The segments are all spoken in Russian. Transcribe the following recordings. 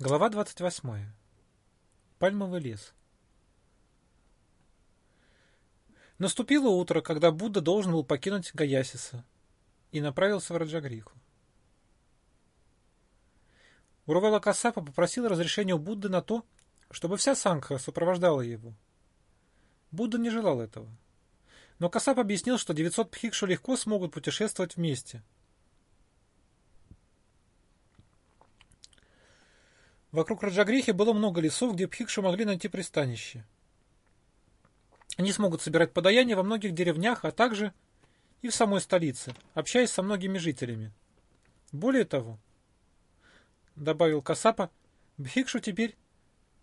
Глава 28. Пальмовый лес. Наступило утро, когда Будда должен был покинуть Гаясиса и направился в Раджагриху. Урвала Касапа попросил разрешения у Будды на то, чтобы вся Сангха сопровождала его. Будда не желал этого. Но Касап объяснил, что 900 пхикшу легко смогут путешествовать вместе – Вокруг Раджагрихи было много лесов, где пхикшу могли найти пристанище. Они смогут собирать подаяние во многих деревнях, а также и в самой столице, общаясь со многими жителями. Более того, добавил Касапа, бхикшу теперь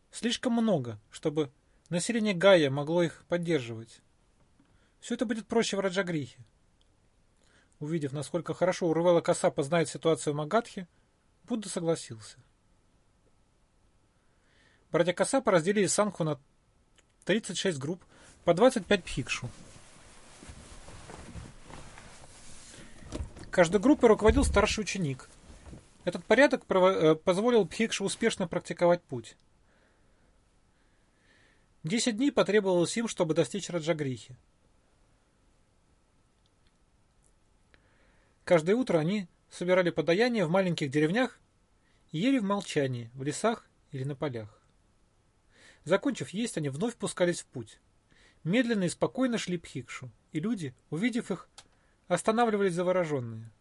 слишком много, чтобы население Гая могло их поддерживать. Все это будет проще в Раджагрихе. Увидев, насколько хорошо Урвела Касапа знает ситуацию в Магадхе, Будда согласился. Братья Касапа разделили Санху на 36 групп по 25 пхикшу. Каждой группой руководил старший ученик. Этот порядок э, позволил Пхикшу успешно практиковать путь. Десять дней потребовалось им, чтобы достичь Раджагрихи. Каждое утро они собирали подаяние в маленьких деревнях и ели в молчании, в лесах или на полях. Закончив есть, они вновь пускались в путь. Медленно и спокойно шли Пхикшу, и люди, увидев их, останавливались завороженные.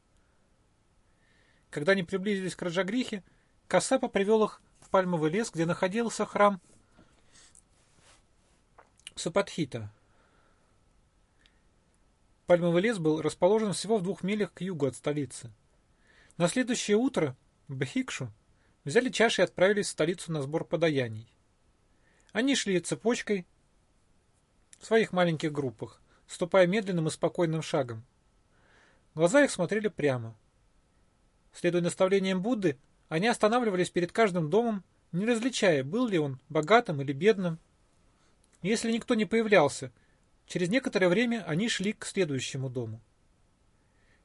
Когда они приблизились к Раджагрихе, Касапа привел их в пальмовый лес, где находился храм Сапатхита. Пальмовый лес был расположен всего в двух милях к югу от столицы. На следующее утро Бхикшу взяли чаши и отправились в столицу на сбор подаяний. Они шли цепочкой в своих маленьких группах, ступая медленным и спокойным шагом. Глаза их смотрели прямо. Следуя наставлениям Будды, они останавливались перед каждым домом, не различая, был ли он богатым или бедным. Если никто не появлялся, через некоторое время они шли к следующему дому.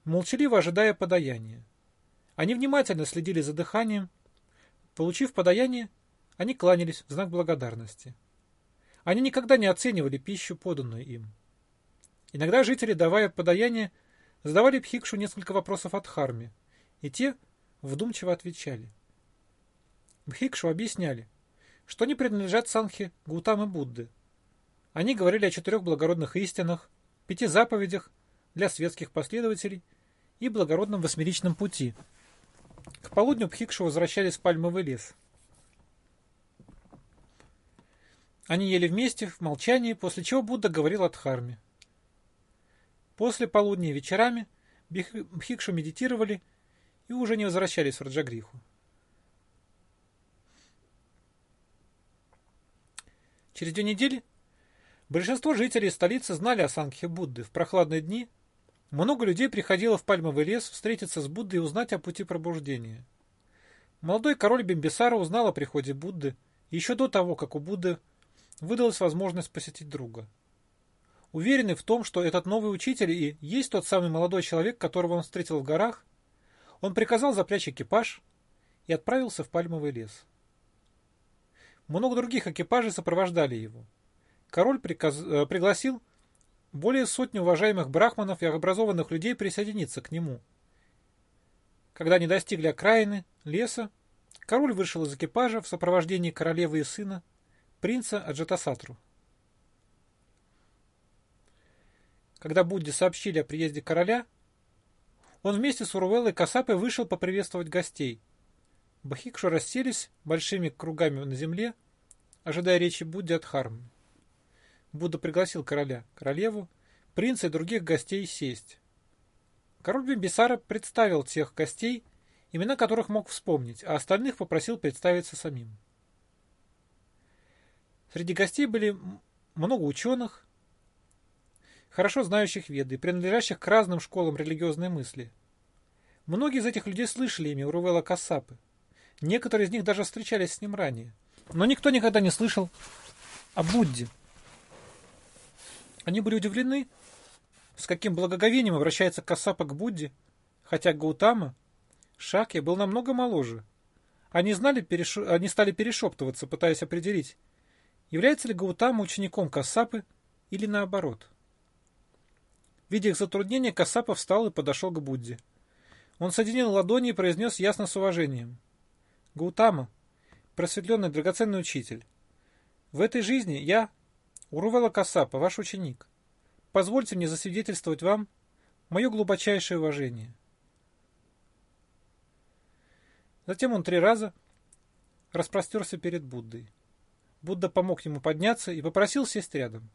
Молчаливо ожидая подаяния. Они внимательно следили за дыханием. Получив подаяние, они кланялись в знак благодарности. Они никогда не оценивали пищу, поданную им. Иногда жители, давая подаяние, задавали Пхикшу несколько вопросов от Харми, и те вдумчиво отвечали. Бхикшу объясняли, что они принадлежат Санхе Гутамы Будды. Они говорили о четырех благородных истинах, пяти заповедях для светских последователей и благородном восьмеричном пути. К полудню Пхикшу возвращались в пальмовый лес – Они ели вместе, в молчании, после чего Будда говорил о Дхарме. После полудня и вечерами Бхикшу медитировали и уже не возвращались в Раджагриху. Через две недели большинство жителей столицы знали о Сангхе Будды. В прохладные дни много людей приходило в Пальмовый лес встретиться с Буддой и узнать о пути пробуждения. Молодой король Бимбисара узнал о приходе Будды еще до того, как у Будды выдалась возможность посетить друга. Уверенный в том, что этот новый учитель и есть тот самый молодой человек, которого он встретил в горах, он приказал запрячь экипаж и отправился в пальмовый лес. Много других экипажей сопровождали его. Король приказ... Э, пригласил более сотни уважаемых брахманов и образованных людей присоединиться к нему. Когда они достигли окраины леса, король вышел из экипажа в сопровождении королевы и сына принца Аджатасатру. Когда Будде сообщили о приезде короля, он вместе с Урвеллой Касапой вышел поприветствовать гостей. Бахикшу расселись большими кругами на земле, ожидая речи Будды от Хармы. Будда пригласил короля, королеву, принца и других гостей сесть. Король Бимбисара представил тех гостей, имена которых мог вспомнить, а остальных попросил представиться самим. Среди гостей были много ученых, хорошо знающих веды, принадлежащих к разным школам религиозной мысли. Многие из этих людей слышали имя Урувела Кассапы. Некоторые из них даже встречались с ним ранее. Но никто никогда не слышал о Будде. Они были удивлены, с каким благоговением обращается Кассапа к Будде, хотя Гаутама, Шакья, был намного моложе, Они, знали, переш... они стали перешептываться, пытаясь определить, является ли Гаутама учеником Кассапы или наоборот. Видя их затруднение, Кассапа встал и подошел к Будде. Он соединил ладони и произнес ясно с уважением. «Гаутама, просветленный драгоценный учитель, в этой жизни я, Урувела Кассапа, ваш ученик. Позвольте мне засвидетельствовать вам мое глубочайшее уважение». Затем он три раза распростерся перед Буддой. Будда помог ему подняться и попросил сесть рядом.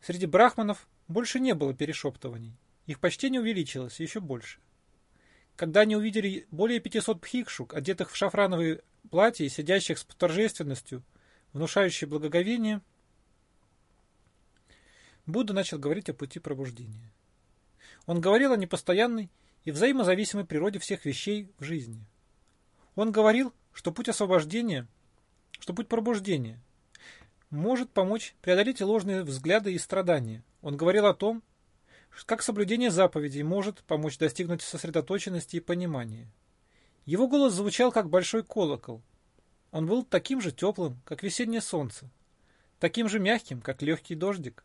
Среди брахманов больше не было перешептываний. Их почтение увеличилось еще больше. Когда они увидели более 500 пхикшук, одетых в шафрановые платья и сидящих с торжественностью, внушающей благоговение, Будда начал говорить о пути пробуждения. Он говорил о непостоянной и взаимозависимой природе всех вещей в жизни. Он говорил, что путь освобождения, что путь пробуждения может помочь преодолеть ложные взгляды и страдания. Он говорил о том, как соблюдение заповедей может помочь достигнуть сосредоточенности и понимания. Его голос звучал как большой колокол. Он был таким же теплым, как весеннее солнце, таким же мягким, как легкий дождик,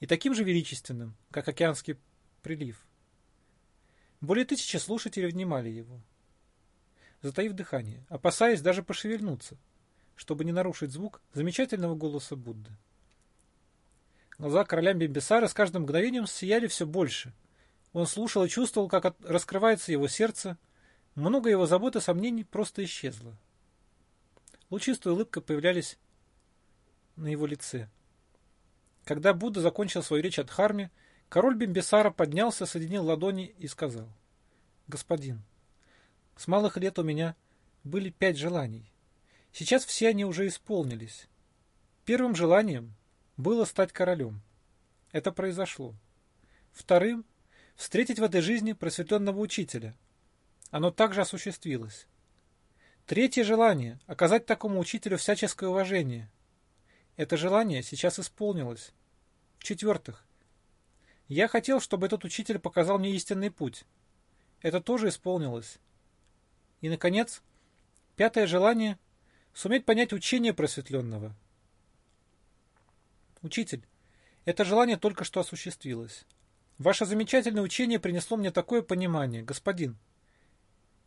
и таким же величественным, как океанский прилив. Более тысячи слушателей внимали его, затаив дыхание, опасаясь даже пошевельнуться, чтобы не нарушить звук замечательного голоса Будды. Глаза короля Бимбисара с каждым мгновением сияли все больше. Он слушал и чувствовал, как раскрывается его сердце. Много его забот и сомнений просто исчезло. Лучистая улыбка появлялись на его лице. Когда Будда закончил свою речь от Харме, Король Бимбисара поднялся, соединил ладони и сказал. «Господин, с малых лет у меня были пять желаний. Сейчас все они уже исполнились. Первым желанием было стать королем. Это произошло. Вторым – встретить в этой жизни просветленного учителя. Оно также осуществилось. Третье желание – оказать такому учителю всяческое уважение. Это желание сейчас исполнилось. В-четвертых, я хотел, чтобы этот учитель показал мне истинный путь. Это тоже исполнилось. И, наконец, пятое желание – суметь понять учение просветленного. Учитель, это желание только что осуществилось. Ваше замечательное учение принесло мне такое понимание, господин.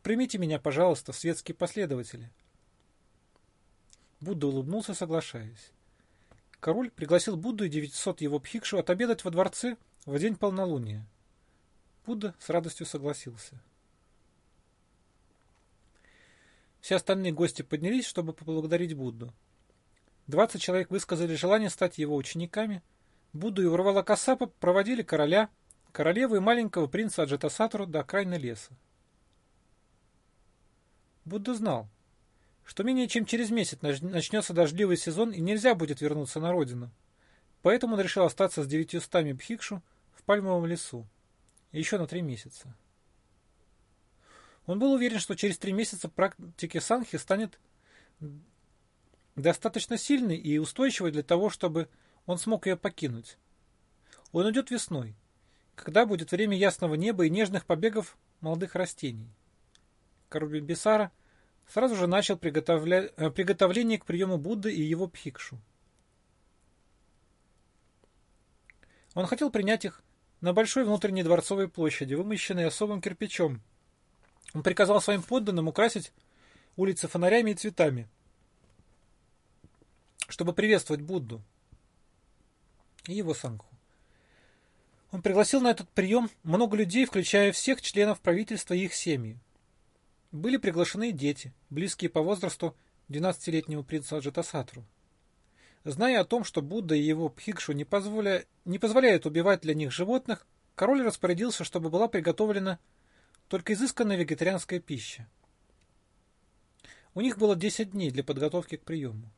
Примите меня, пожалуйста, в светские последователи. Будда улыбнулся, соглашаясь. Король пригласил Будду и 900 его пхикшу отобедать во дворце в день полнолуния. Будда с радостью согласился. Все остальные гости поднялись, чтобы поблагодарить Будду. Двадцать человек высказали желание стать его учениками. Будду и Урвала Касапа проводили короля, королеву и маленького принца Аджатасатру до окраины леса. Будда знал, что менее чем через месяц начнется дождливый сезон и нельзя будет вернуться на родину. Поэтому он решил остаться с девятьюстами бхикшу пальмовом лесу. Еще на три месяца. Он был уверен, что через три месяца практики санхи станет достаточно сильной и устойчивой для того, чтобы он смог ее покинуть. Он уйдет весной, когда будет время ясного неба и нежных побегов молодых растений. Король Бисара сразу же начал приготовля... Э, приготовление к приему Будды и его пхикшу. Он хотел принять их на большой внутренней дворцовой площади, вымощенной особым кирпичом. Он приказал своим подданным украсить улицы фонарями и цветами, чтобы приветствовать Будду и его сангху. Он пригласил на этот прием много людей, включая всех членов правительства и их семьи. Были приглашены дети, близкие по возрасту 12-летнего принца Аджатасатру. Зная о том, что Будда и его Пхикшу не, позволя... не позволяют убивать для них животных, король распорядился, чтобы была приготовлена только изысканная вегетарианская пища. У них было 10 дней для подготовки к приему.